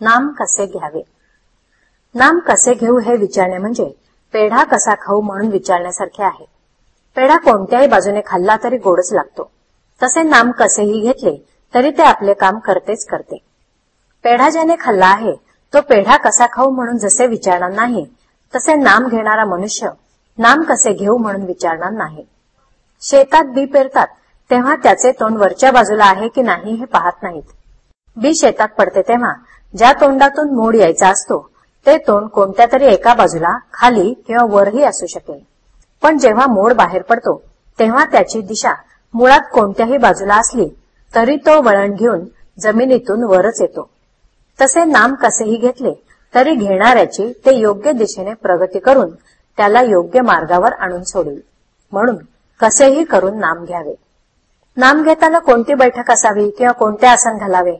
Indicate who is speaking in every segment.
Speaker 1: नाम कसे घ्यावे? नाम कसे घेऊ हे विचारणे म्हणजे पेढा कसा खाऊ म्हणून विचारण्यासारखे आहे. पेढा कोणत्याही बाजूने खाल्ला तरी गोडच लागतो. तसे नाम कसेही घेतले तरी ते आपले काम करतेच करते. पेढा ज्याने खाल्ला आहे तो पेढा कसा खाऊ म्हणून जसे विचारणार नाही तसे नाम घेणारा मनुष्य नाम कसे घेऊ म्हणून विचारणार नाही. शेतात बी पेरतात तेव्हा त्याचे तोंड वरच्या बाजूला आहे की नाही हे पाहत नाहीत. बी शेतात पडते तेव्हा ज्या तोंडातून मोड यायचा असतो ते तोंड कोणत्या तरी एका बाजूला खाली किंवा वरही असू शकेल. पण जेव्हा मोड बाहेर पडतो तेव्हा त्याची दिशा मुळात कोणत्याही बाजूला असली तरी तो वळण घेऊन जमिनीतून वरच येतो. तसे नाम कसेही घेतले तरी घेणाऱ्याची ते योग्य दिशेने प्रगती करून त्याला योग्य मार्गावर आणून सोडेल. म्हणून कसेही करून नाम घ्यावे. नाम घेताना कोणती बैठक असावी किंवा कोणते आसन घालावे?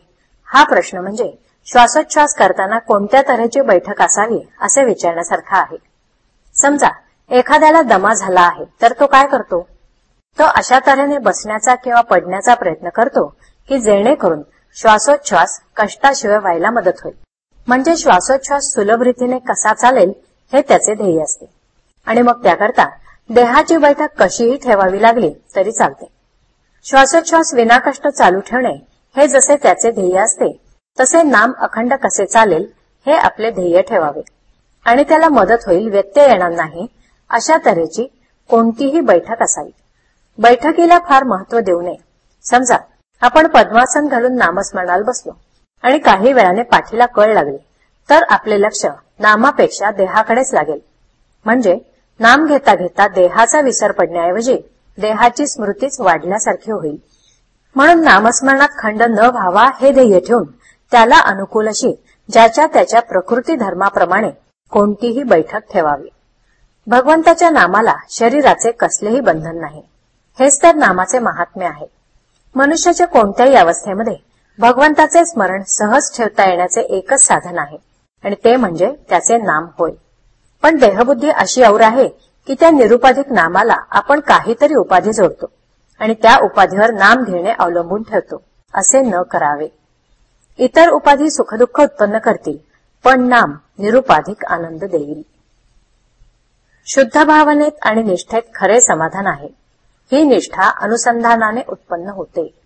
Speaker 1: हा प्रश्न म्हणजे श्वासोच्छ्वास करताना कोणत्या तऱ्हेची बैठक असावी असे विचारण्यासारखा आहे. समजा एखाद्याला दमा झाला आहे तर तो काय करतो? तो अशा तऱ्हेने बसण्याचा किंवा पडण्याचा प्रयत्न करतो की जेणेकरून श्वासोच्छ्वास कष्टाशिवाय व्हायला मदत होईल. म्हणजे श्वासोच्छ्वास सुलभ रीतीने कसा चालेल हे त्याचे ध्येय असते. आणि मग त्याकरता देहाची बैठक कशीही ठेवावी लागली तरी चालते. श्वासोच्छ्वास विनाकष्ट चालू ठेवणे हे जसे त्याचे ध्येय असते तसे नाम अखंड कसे चालेल हे आपले ध्येय ठेवावे. आणि त्याला मदत होईल व्यत्यय येणार नाही अशा तऱ्हेची कोणतीही बैठक असावी. बैठकीला फार महत्त्व देऊ नये. समजा आपण पद्मासन घालून नामस्मरणाला बसलो आणि काही वेळाने पाठीला कळ लागली तर आपले लक्ष नामापेक्षा देहाकडेच लागेल. म्हणजे नाम घेता घेता देहाचा विसर पडण्याऐवजी देहाची स्मृतीच वाढल्यासारखी होईल. म्हणून नामस्मरणात खंड न व्हावा हे ध्येय ठेवून त्याला अनुकूल अशी ज्याच्या त्याच्या प्रकृती धर्माप्रमाणे कोणतीही बैठक ठेवावी. भगवंताच्या नामाला शरीराचे कसलेही बंधन नाही. हेच तर नामाचे महात्म्य आहे. मनुष्याच्या कोणत्याही अवस्थेमध्ये भगवंताचे स्मरण सहज ठेवता येण्याचे एकच साधन आहे आणि ते म्हणजे त्याचे नाम होय. पण देहबुद्धी अशी और आहे की त्या निरुपाधिक नामाला आपण काहीतरी उपाधी जोडतो आणि त्या उपाधीवर नाम घेणे अवलंबून ठेवतो असे न करावे. इतर उपाधी सुखदुःख उत्पन्न करतील पण नाम निरुपाधिक आनंद देईल. शुद्ध भावनेत आणि निष्ठेत खरे समाधान आहे. ही निष्ठा अनुसंधानाने उत्पन्न होते.